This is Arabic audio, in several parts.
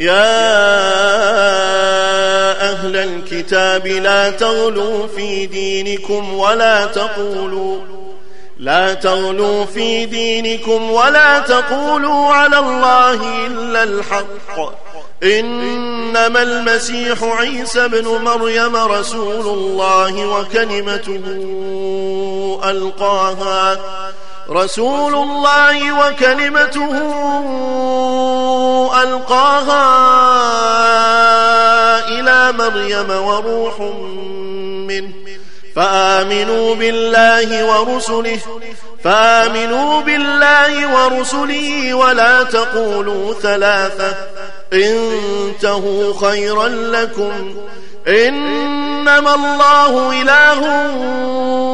يا أهل الكتاب لا تغلوا في دينكم ولا تقولوا لا تغلوا في دينكم ولا تقولوا على الله إلا الحق. إنما المسيح عيسى بن مريم رسول الله وكلمته ألقاها. رسول الله وكلمته ألقاها إلى مريم وروح منه. فآمنوا بالله ورسله فآمنوا بالله ورسله ولا تقولوا ثلاثة. انتهوا خيرا لكم. إنما الله إله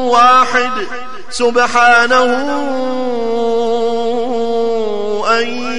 واحد. سبحانه أن